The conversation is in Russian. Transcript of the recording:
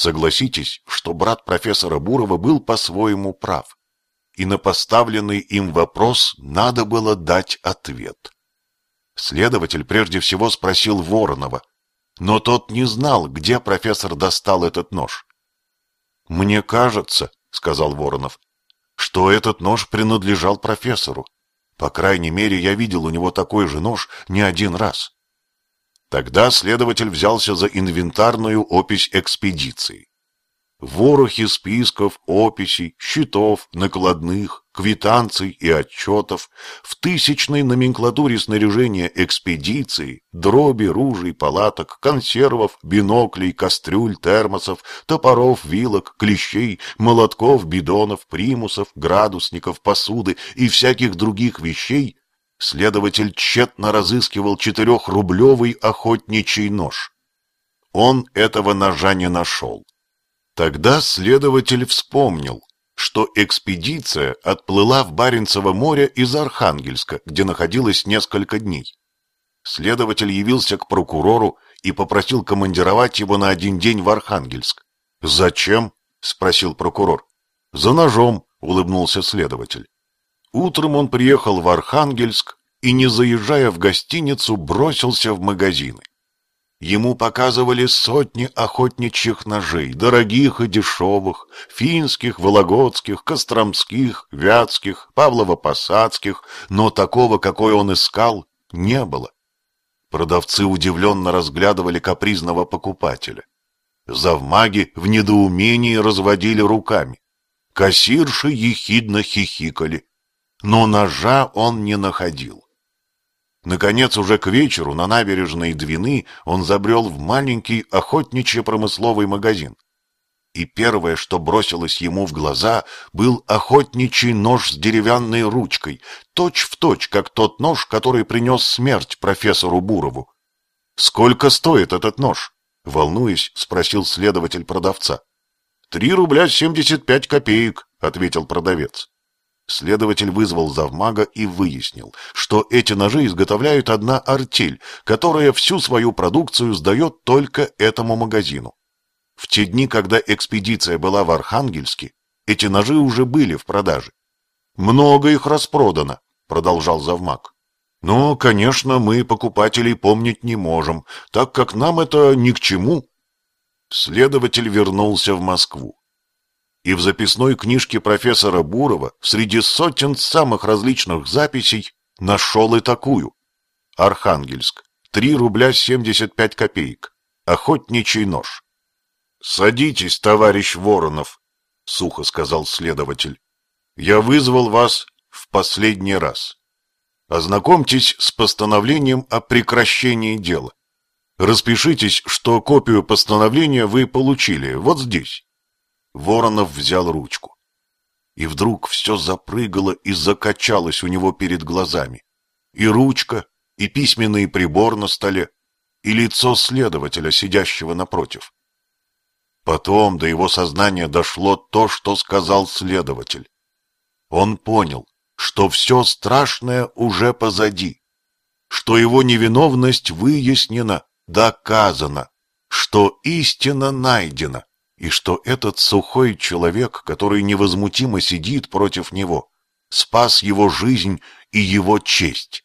Согласитесь, что брат профессора Бурова был по-своему прав. И на поставленный им вопрос надо было дать ответ. Следователь прежде всего спросил Воронова, но тот не знал, где профессор достал этот нож. «Мне кажется», — сказал Воронов, — «что этот нож принадлежал профессору. По крайней мере, я видел у него такой же нож не один раз». Тогда следователь взялся за инвентарную опись экспедиции. Ворохи списков, описей, счетов, накладных, квитанций и отчетов, в тысячной номенклатуре снаряжения экспедиции, дроби, ружей, палаток, консервов, биноклей, кастрюль, термосов, топоров, вилок, клещей, молотков, бидонов, примусов, градусников, посуды и всяких других вещей Следователь тщетно разыскивал четырехрублевый охотничий нож. Он этого ножа не нашел. Тогда следователь вспомнил, что экспедиция отплыла в Баренцево море из Архангельска, где находилась несколько дней. Следователь явился к прокурору и попросил командировать его на один день в Архангельск. «Зачем?» — спросил прокурор. «За ножом», — улыбнулся следователь. Утром он приехал в Архангельск и, не заезжая в гостиницу, бросился в магазины. Ему показывали сотни охотничьих ножей, дорогих и дешевых, финских, вологодских, костромских, вятских, павлово-посадских, но такого, какой он искал, не было. Продавцы удивленно разглядывали капризного покупателя. Завмаги в недоумении разводили руками. Кассирши ехидно хихикали но ножа он не находил. Наконец, уже к вечеру на набережной Двины он забрел в маленький охотничий промысловый магазин. И первое, что бросилось ему в глаза, был охотничий нож с деревянной ручкой, точь-в-точь, точь, как тот нож, который принес смерть профессору Бурову. «Сколько стоит этот нож?» — волнуясь, спросил следователь продавца. «Три рубля семьдесят пять копеек», — ответил продавец. Следователь вызвал завмага и выяснил, что эти ножи изготовляют одна артель, которая всю свою продукцию сдает только этому магазину. В те дни, когда экспедиция была в Архангельске, эти ножи уже были в продаже. «Много их распродано», — продолжал завмаг. «Но, конечно, мы покупателей помнить не можем, так как нам это ни к чему». Следователь вернулся в Москву и в записной книжке профессора Бурова среди сотен самых различных записей нашел и такую. Архангельск. 3 рубля 75 копеек. Охотничий нож. «Садитесь, товарищ Воронов», — сухо сказал следователь. «Я вызвал вас в последний раз. Ознакомьтесь с постановлением о прекращении дела. Распишитесь, что копию постановления вы получили вот здесь. Воронов взял ручку. И вдруг все запрыгало и закачалось у него перед глазами. И ручка, и письменный прибор на столе, и лицо следователя, сидящего напротив. Потом до его сознания дошло то, что сказал следователь. Он понял, что все страшное уже позади, что его невиновность выяснена, доказана, что истина найдена и что этот сухой человек, который невозмутимо сидит против него, спас его жизнь и его честь.